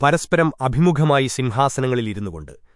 പരസ്പരം അഭിമുഖമായി സിംഹാസനങ്ങളിലിരുന്നുകൊണ്ട്